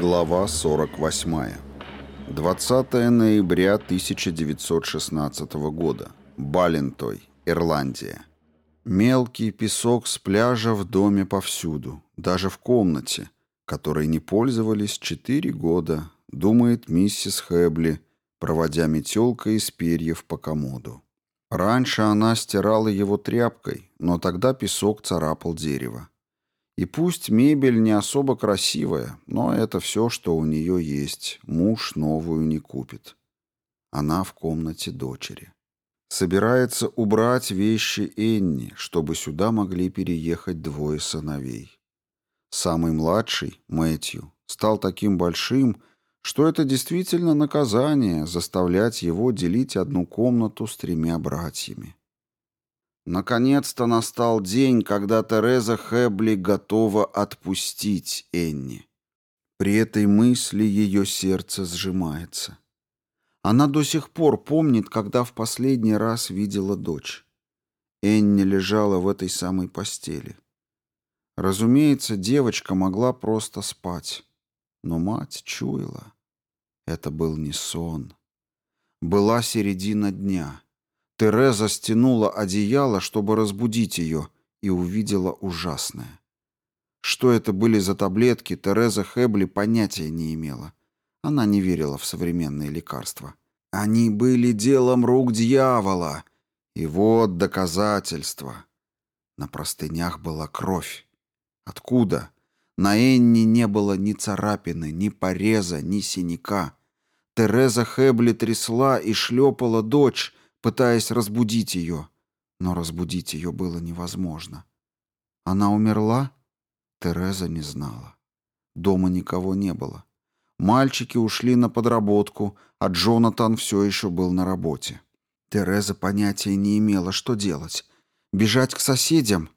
Глава 48. 20 ноября 1916 года. Балентой, Ирландия. Мелкий песок с пляжа в доме повсюду, даже в комнате, которой не пользовались четыре года, думает миссис Хэбли, проводя метелкой из перьев по комоду. Раньше она стирала его тряпкой, но тогда песок царапал дерево. И пусть мебель не особо красивая, но это все, что у нее есть. Муж новую не купит. Она в комнате дочери. Собирается убрать вещи Энни, чтобы сюда могли переехать двое сыновей. Самый младший, Мэтью, стал таким большим, что это действительно наказание заставлять его делить одну комнату с тремя братьями. Наконец-то настал день, когда Тереза Хэбли готова отпустить Энни. При этой мысли ее сердце сжимается. Она до сих пор помнит, когда в последний раз видела дочь. Энни лежала в этой самой постели. Разумеется, девочка могла просто спать но мать чуяла. Это был не сон. Была середина дня. Тереза стянула одеяло, чтобы разбудить ее, и увидела ужасное. Что это были за таблетки, Тереза Хэбли понятия не имела. Она не верила в современные лекарства. Они были делом рук дьявола. И вот доказательство: На простынях была кровь. Откуда? На Энни не было ни царапины, ни пореза, ни синяка. Тереза Хэбли трясла и шлепала дочь, пытаясь разбудить ее. Но разбудить ее было невозможно. Она умерла? Тереза не знала. Дома никого не было. Мальчики ушли на подработку, а Джонатан все еще был на работе. Тереза понятия не имела, что делать. Бежать к соседям?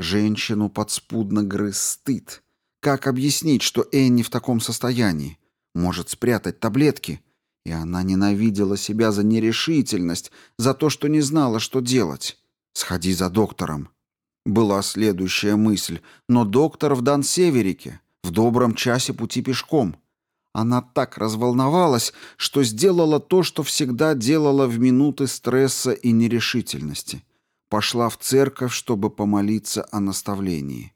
Женщину подспудно грыз стыд. Как объяснить, что Энни в таком состоянии? Может спрятать таблетки? И она ненавидела себя за нерешительность, за то, что не знала, что делать. «Сходи за доктором». Была следующая мысль. Но доктор в Дансеверике, в добром часе пути пешком. Она так разволновалась, что сделала то, что всегда делала в минуты стресса и нерешительности. Пошла в церковь, чтобы помолиться о наставлении.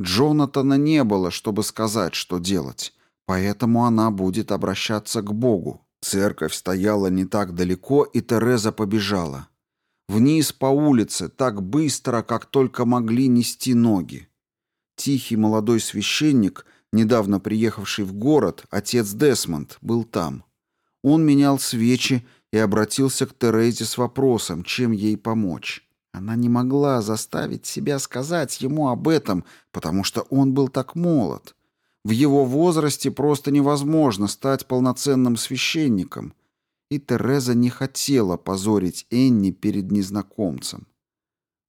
Джонатана не было, чтобы сказать, что делать, поэтому она будет обращаться к Богу. Церковь стояла не так далеко, и Тереза побежала. Вниз по улице, так быстро, как только могли нести ноги. Тихий молодой священник, недавно приехавший в город, отец Десмонд, был там. Он менял свечи и обратился к Терезе с вопросом, чем ей помочь. Она не могла заставить себя сказать ему об этом, потому что он был так молод. В его возрасте просто невозможно стать полноценным священником. И Тереза не хотела позорить Энни перед незнакомцем,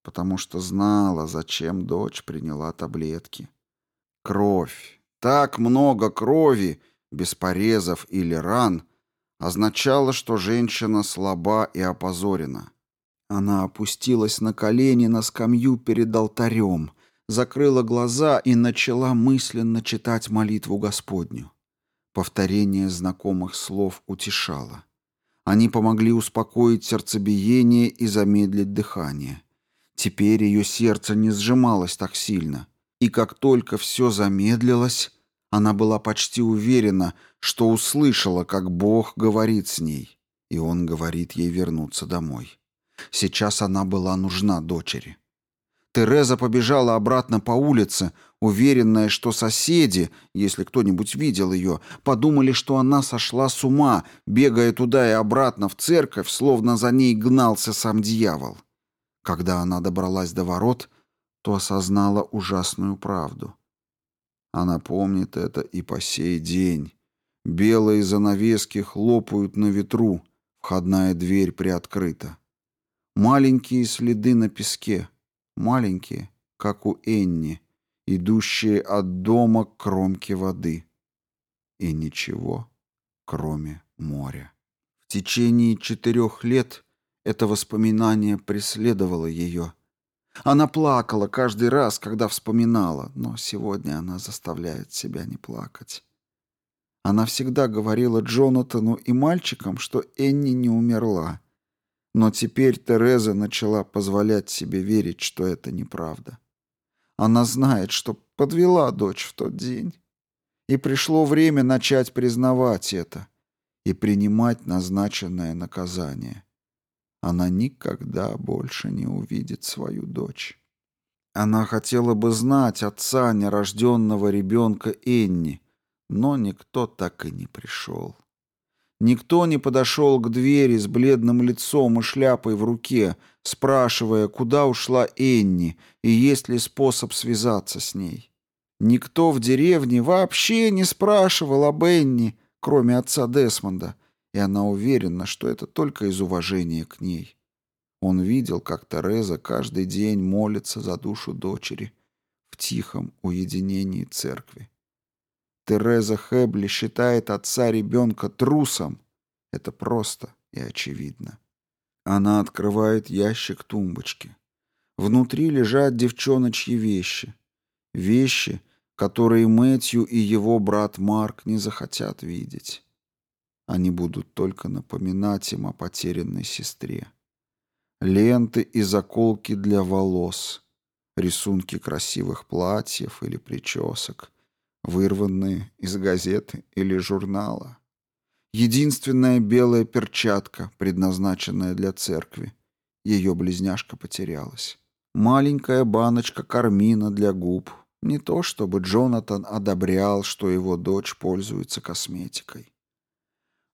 потому что знала, зачем дочь приняла таблетки. Кровь. Так много крови, без порезов или ран, означало, что женщина слаба и опозорена. Она опустилась на колени на скамью перед алтарем, закрыла глаза и начала мысленно читать молитву Господню. Повторение знакомых слов утешало. Они помогли успокоить сердцебиение и замедлить дыхание. Теперь ее сердце не сжималось так сильно. И как только все замедлилось, она была почти уверена, что услышала, как Бог говорит с ней, и Он говорит ей вернуться домой. Сейчас она была нужна дочери. Тереза побежала обратно по улице, уверенная, что соседи, если кто-нибудь видел ее, подумали, что она сошла с ума, бегая туда и обратно в церковь, словно за ней гнался сам дьявол. Когда она добралась до ворот, то осознала ужасную правду. Она помнит это и по сей день. Белые занавески хлопают на ветру, входная дверь приоткрыта. Маленькие следы на песке, маленькие, как у Энни, идущие от дома к кромке воды. И ничего, кроме моря. В течение четырех лет это воспоминание преследовало ее. Она плакала каждый раз, когда вспоминала, но сегодня она заставляет себя не плакать. Она всегда говорила Джонатану и мальчикам, что Энни не умерла — но теперь Тереза начала позволять себе верить, что это неправда. Она знает, что подвела дочь в тот день. И пришло время начать признавать это и принимать назначенное наказание. Она никогда больше не увидит свою дочь. Она хотела бы знать отца нерожденного ребенка Энни, но никто так и не пришел. Никто не подошел к двери с бледным лицом и шляпой в руке, спрашивая, куда ушла Энни и есть ли способ связаться с ней. Никто в деревне вообще не спрашивал об Энни, кроме отца Десмонда, и она уверена, что это только из уважения к ней. Он видел, как Тереза каждый день молится за душу дочери в тихом уединении церкви. Тереза Хэбли считает отца ребенка трусом. Это просто и очевидно. Она открывает ящик тумбочки. Внутри лежат девчоночьи вещи. Вещи, которые Мэтью и его брат Марк не захотят видеть. Они будут только напоминать им о потерянной сестре. Ленты и заколки для волос, рисунки красивых платьев или причесок — вырванные из газеты или журнала. Единственная белая перчатка, предназначенная для церкви. Ее близняшка потерялась. Маленькая баночка кармина для губ. Не то чтобы Джонатан одобрял, что его дочь пользуется косметикой.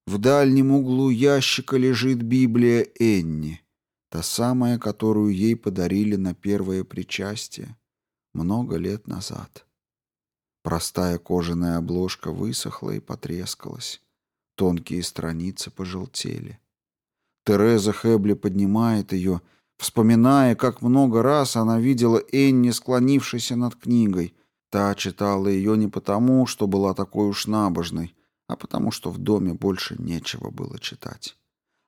В дальнем углу ящика лежит Библия Энни, та самая, которую ей подарили на первое причастие много лет назад. Простая кожаная обложка высохла и потрескалась. Тонкие страницы пожелтели. Тереза Хэбли поднимает ее, вспоминая, как много раз она видела Энни, склонившейся над книгой. Та читала ее не потому, что была такой уж набожной, а потому, что в доме больше нечего было читать.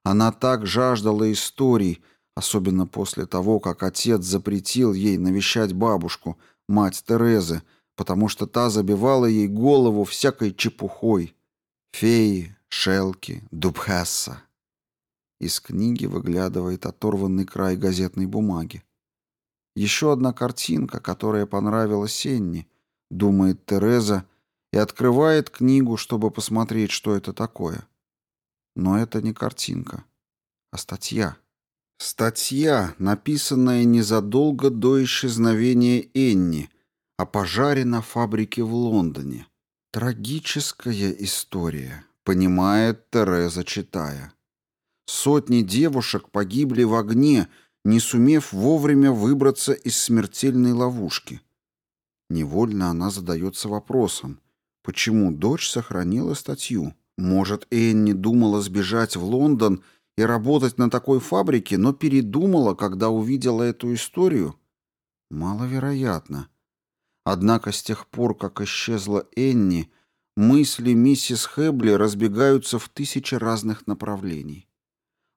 Она так жаждала историй, особенно после того, как отец запретил ей навещать бабушку, мать Терезы, потому что та забивала ей голову всякой чепухой. Феи, шелки, дубхасса. Из книги выглядывает оторванный край газетной бумаги. Еще одна картинка, которая понравилась Сенни, думает Тереза, и открывает книгу, чтобы посмотреть, что это такое. Но это не картинка, а статья. Статья, написанная незадолго до исчезновения Энни, о пожаре на фабрике в Лондоне. Трагическая история, понимает Тереза, читая. Сотни девушек погибли в огне, не сумев вовремя выбраться из смертельной ловушки. Невольно она задается вопросом, почему дочь сохранила статью. Может, Энни думала сбежать в Лондон и работать на такой фабрике, но передумала, когда увидела эту историю? Маловероятно. Однако с тех пор, как исчезла Энни, мысли миссис Хэбли разбегаются в тысячи разных направлений.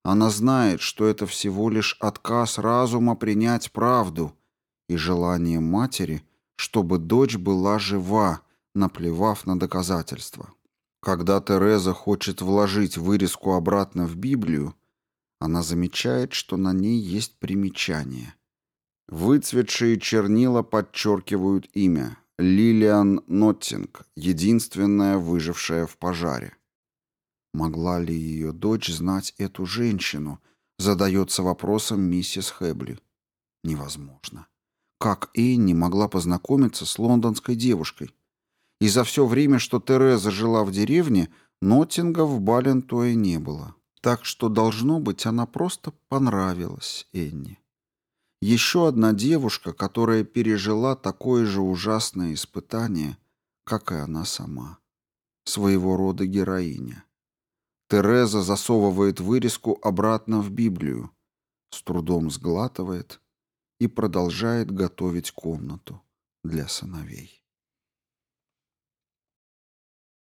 Она знает, что это всего лишь отказ разума принять правду и желание матери, чтобы дочь была жива, наплевав на доказательства. Когда Тереза хочет вложить вырезку обратно в Библию, она замечает, что на ней есть примечание – Выцветшие чернила подчеркивают имя. Лилиан Ноттинг, единственная выжившая в пожаре. Могла ли ее дочь знать эту женщину? Задается вопросом миссис Хэбли. Невозможно. Как Энни могла познакомиться с лондонской девушкой? И за все время, что Тереза жила в деревне, Ноттинга в Балентое не было. Так что, должно быть, она просто понравилась Энни еще одна девушка, которая пережила такое же ужасное испытание, как и она сама. Своего рода героиня. Тереза засовывает вырезку обратно в Библию, с трудом сглатывает и продолжает готовить комнату для сыновей.